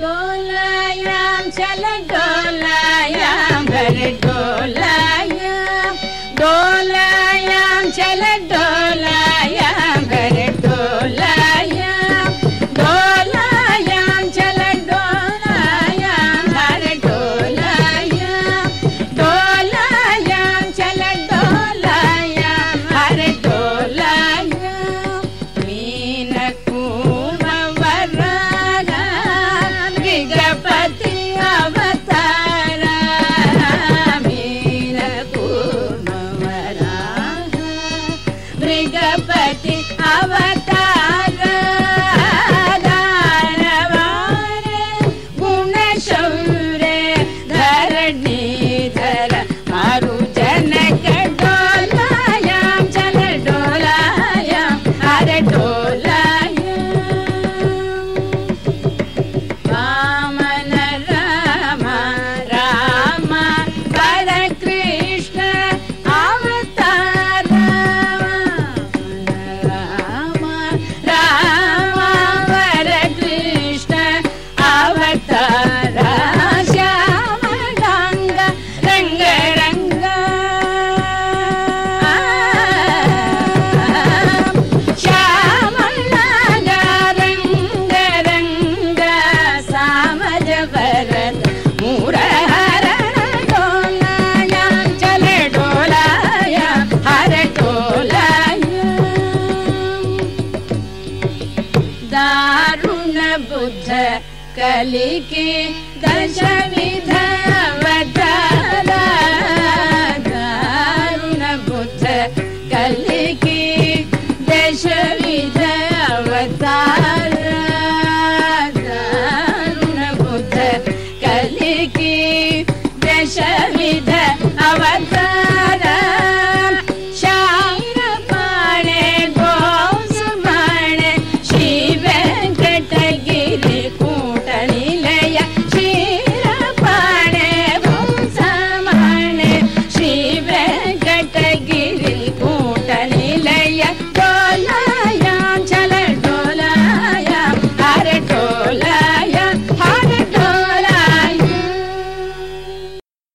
गोलायाम चल गोला ृगपति अवता गवा पुनौर्य दारुण बुद्ध कलिके दश